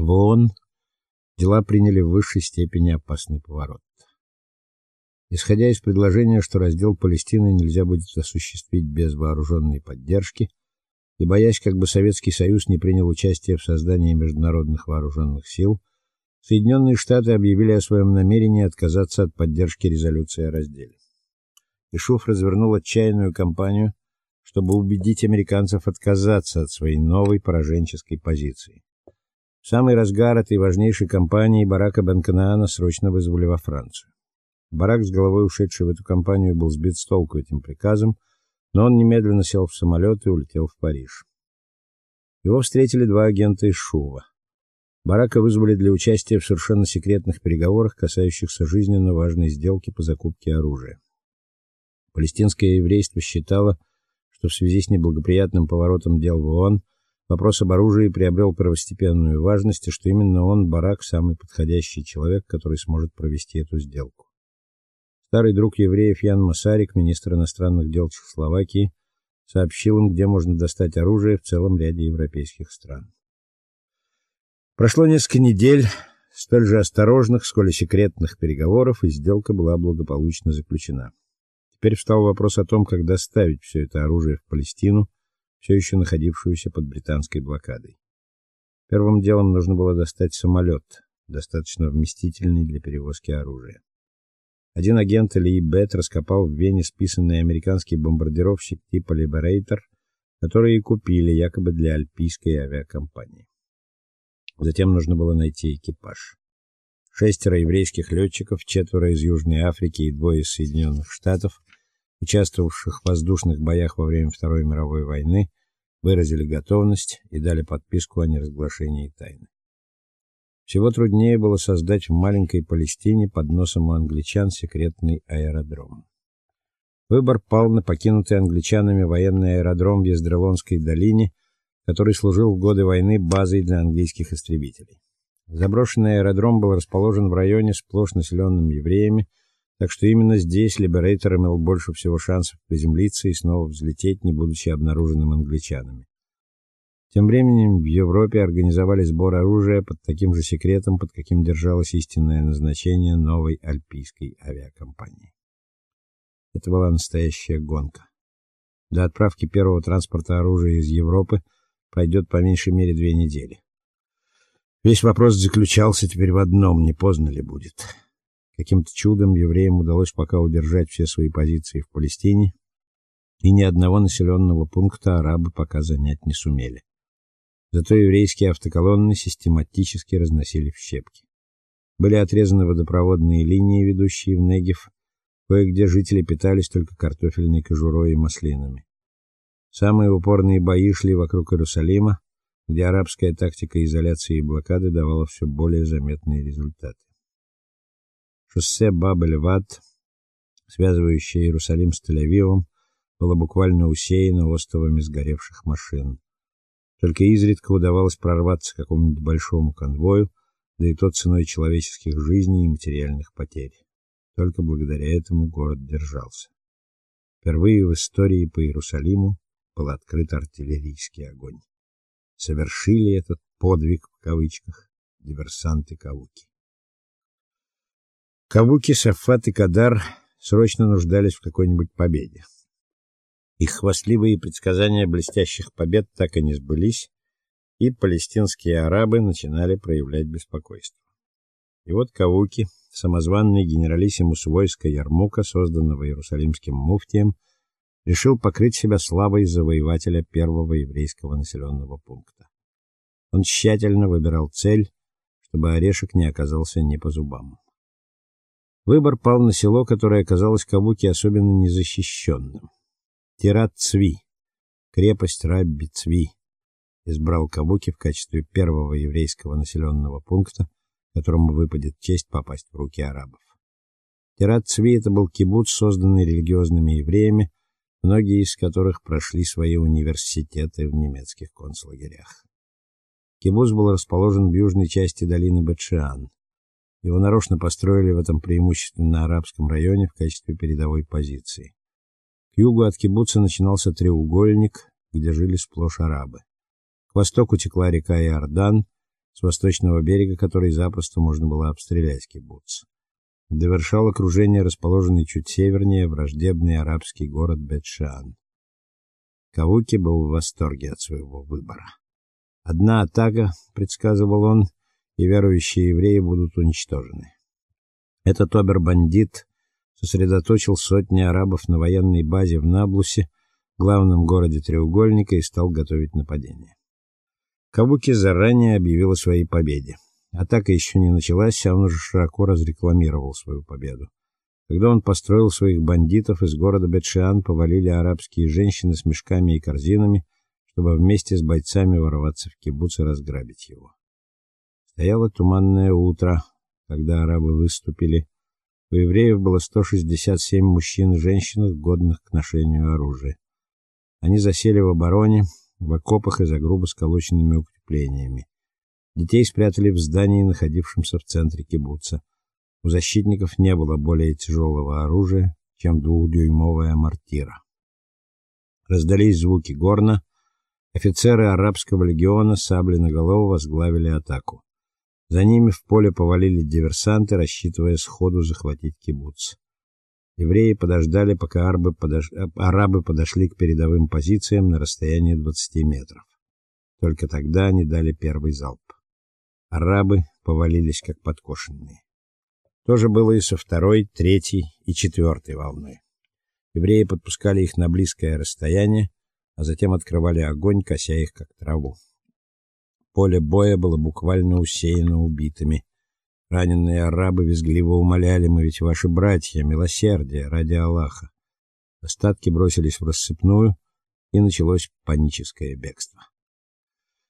В ООН дела приняли в высшей степени опасный поворот. Исходя из предложения, что раздел Палестины нельзя будет осуществить без вооруженной поддержки, и боясь, как бы Советский Союз не принял участие в создании международных вооруженных сил, Соединенные Штаты объявили о своем намерении отказаться от поддержки резолюции о разделе. Ишуф развернул отчаянную кампанию, чтобы убедить американцев отказаться от своей новой пораженческой позиции. Самый разгар этой важнейшей кампании Барака Бен-Канаана срочно вызвали во Францию. Барак, с головой ушедший в эту кампанию, был сбит с толку этим приказом, но он немедленно сел в самолет и улетел в Париж. Его встретили два агента из Шува. Барака вызвали для участия в совершенно секретных переговорах, касающихся жизненно важной сделки по закупке оружия. Палестинское еврейство считало, что в связи с неблагоприятным поворотом дел в ООН вопрос об оружии приобрел первостепенную важность, и что именно он, Барак, самый подходящий человек, который сможет провести эту сделку. Старый друг евреев Ян Масарик, министр иностранных дел Чехословакии, сообщил им, где можно достать оружие в целом ряде европейских стран. Прошло несколько недель столь же осторожных, сколь и секретных переговоров, и сделка была благополучно заключена. Теперь встал вопрос о том, как доставить все это оружие в Палестину, все еще находившуюся под британской блокадой. Первым делом нужно было достать самолет, достаточно вместительный для перевозки оружия. Один агент Ли Бет раскопал в Вене списанный американский бомбардировщик типа Liberator, который и купили якобы для альпийской авиакомпании. Затем нужно было найти экипаж. Шестеро еврейских летчиков, четверо из Южной Африки и двое из Соединенных Штатов участвовавших в воздушных боях во время Второй мировой войны, выразили готовность и дали подписку о неразглашении тайны. Всего труднее было создать в маленькой Палестине под носом у англичан секретный аэродром. Выбор пал на покинутый англичанами военный аэродром в Ездрелонской долине, который служил в годы войны базой для английских истребителей. Заброшенный аэродром был расположен в районе сплошь населенном евреями, так что именно здесь Либерейтор имел больше всего шансов приземлиться и снова взлететь, не будучи обнаруженным англичанами. Тем временем в Европе организовали сбор оружия под таким же секретом, под каким держалось истинное назначение новой альпийской авиакомпании. Это была настоящая гонка. До отправки первого транспорта оружия из Европы пройдет по меньшей мере две недели. Весь вопрос заключался теперь в одном: не поздно ли будет? Каким-то чудом евреям удалось пока удержать все свои позиции в Палестине, и ни одного населенного пункта арабы пока занять не сумели. Зато еврейские автоколонны систематически разносили в щепки. Были отрезаны водопроводные линии, ведущие в Негев, кое-где жители питались только картофельной кожурой и маслинами. Самые упорные бои шли вокруг Иерусалима, где арабская тактика изоляции и блокады давала все более заметные результаты. Шоссе Баб-эль-Вад, связывающее Иерусалим с Тель-Авивом, было буквально усеяно остовами сгоревших машин. Только изредка удавалось прорваться к какому-нибудь большому конвою, да и то ценой человеческих жизней и материальных потерь. Только благодаря этому город держался. Впервые в истории по Иерусалиму был открыт артиллерийский огонь. Совершили этот подвиг в кавычках диверсанты Кавуки. Кавуки, Сафат и Кадар срочно нуждались в какой-нибудь победе. Их хвастливые предсказания блестящих побед так и не сбылись, и палестинские арабы начинали проявлять беспокойство. И вот Кавуки, самозванный генералиссимус войска Ярмука, созданного Иерусалимским муфтием, решил покрыть себя славой завоевателя первого еврейского населенного пункта. Он тщательно выбирал цель, чтобы орешек не оказался не по зубам. Выбор пал на село, которое оказалось Кабуки особенно незащищенным. Тират-Цви, крепость Рабби-Цви, избрал Кабуки в качестве первого еврейского населенного пункта, которому выпадет честь попасть в руки арабов. Тират-Цви это был кибуц, созданный религиозными евреями, многие из которых прошли свои университеты в немецких концлагерях. Кибуц был расположен в южной части долины Бетшиан. Его нарочно построили в этом преимущественно арабском районе в качестве передовой позиции. К югу от кибуца начинался треугольник, где жили сплошь арабы. К востоку текла река Иордан, с восточного берега который запросто можно было обстрелять кибуц. Довершал окружение расположенный чуть севернее враждебный арабский город Бет-Шан. Кавуки был в восторге от своего выбора. Одна атака, предсказывал он, и верующие евреи будут уничтожены. Этот обер-бандит сосредоточил сотни арабов на военной базе в Наблусе, главном городе треугольника, и стал готовить нападение. Кабуки заранее объявил о своей победе. Атака еще не началась, а он уже широко разрекламировал свою победу. Когда он построил своих бандитов, из города Бетшиан повалили арабские женщины с мешками и корзинами, чтобы вместе с бойцами ворваться в кибуц и разграбить его. Стояло туманное утро, когда арабы выступили. У евреев было 167 мужчин и женщин, годных к ношению оружия. Они засели в обороне, в окопах и за грубо сколоченными укреплениями. Детей спрятали в здании, находившемся в центре кибуца. У защитников не было более тяжелого оружия, чем двухдюймовая мортира. Раздались звуки горна. Офицеры арабского легиона сабли наголову возглавили атаку. За ними в поле повалили диверсанты, рассчитывая сходу захватить кибуц. Евреи подождали, пока арабы, подош... арабы подошли к передовым позициям на расстоянии 20 метров. Только тогда они дали первый залп. Арабы повалились как подкошенные. То же было и со второй, третьей и четвертой волной. Евреи подпускали их на близкое расстояние, а затем открывали огонь, кося их как траву. Поле боя было буквально усеяно убитыми. Раненые арабы визгливо умоляли: "Мы ведь ваши братья, милосердие ради Аллаха". Остатки бросились в рассыпную, и началось паническое бегство.